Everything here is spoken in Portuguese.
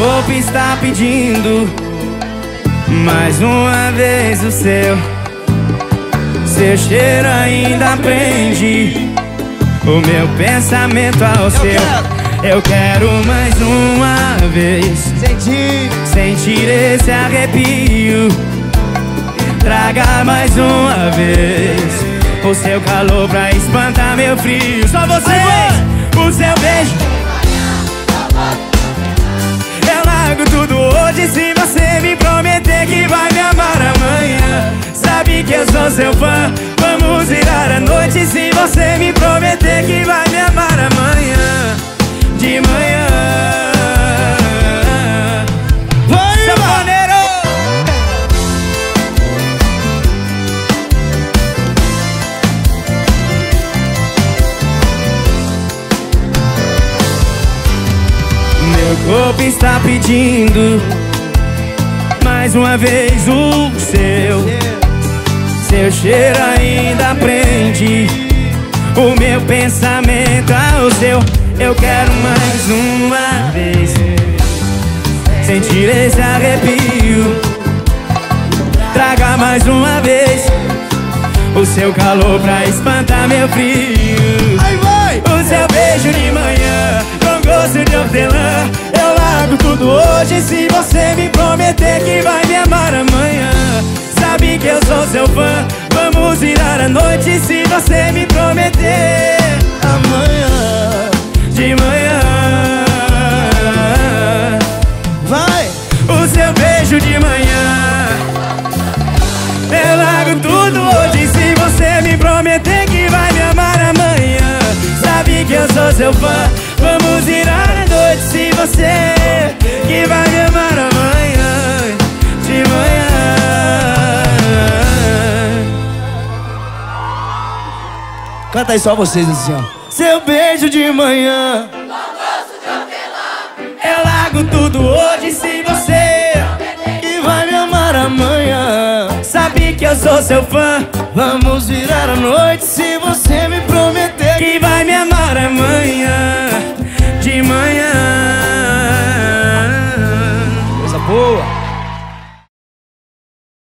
corpo está pedindo mais uma vez o seu. Seu cheiro ainda prende o meu pensamento ao seu. Eu quero mais uma vez Sentir, sentir esse arrepio. Traga mais uma vez o seu calor pra espantar meu frio. Só vocês, o seu beijo. Seu fã. Vamos virar a noite se você me prometer que vai me amar amanhã. De manhã. Meu corpo está pedindo mais uma vez o seu. Seu cheiro ainda prende o meu pensamento ao seu. Eu quero mais uma vez sentir esse arrepio. Traga mais uma vez o seu calor pra espantar meu frio. O seu beijo de manhã, com gosto de hortelã Eu largo tudo hoje se você me prometer que vai me amar amanhã Sabe que eu sou seu fã, vamos virar a noite se você me prometer. Amanhã De manhã. Vai! O seu beijo de manhã. Eu largo tudo hoje se você me prometer que vai me amar amanhã. Sabe que eu sou seu fã. Vamos Canta aí só vocês assim, ó. Seu beijo de manhã Eu largo tudo hoje se você Que vai me amar amanhã. Sabe que eu sou seu fã Vamos virar a noite se você